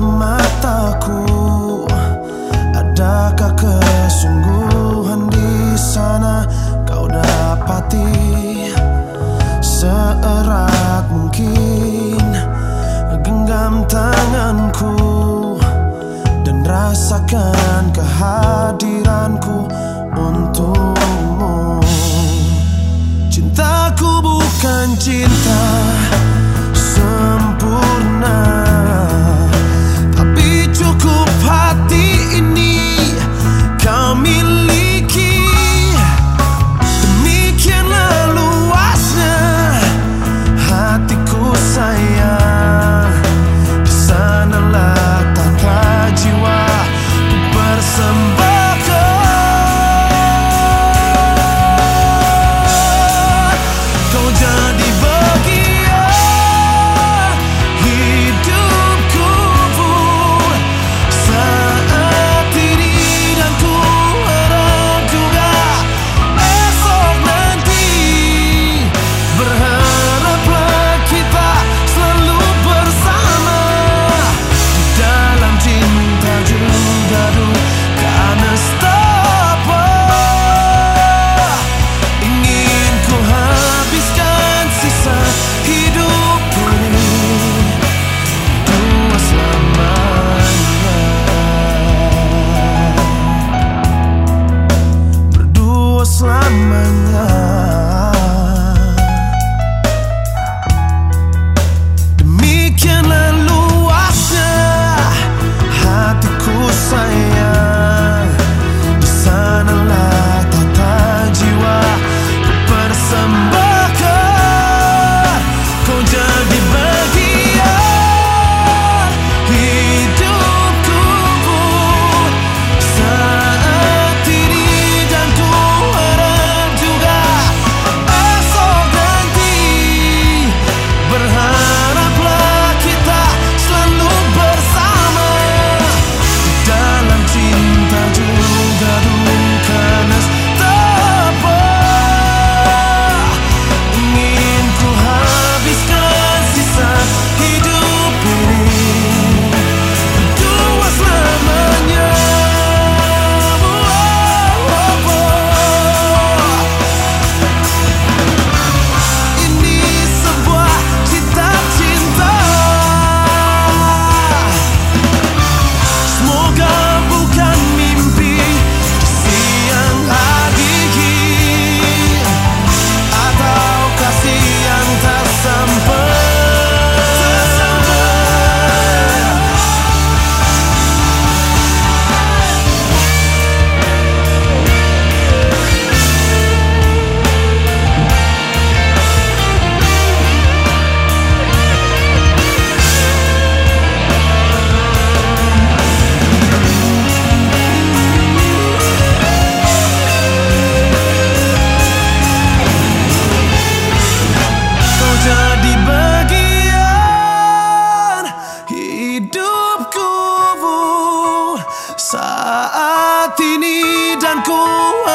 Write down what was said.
mataku. Adakah kesungguhan di sana? Kau dapati Seerat mungkin. Genggam tanganku Dan rasakan kehadiranku mana? Demikianlah luasnya hatiku sayang. 悟空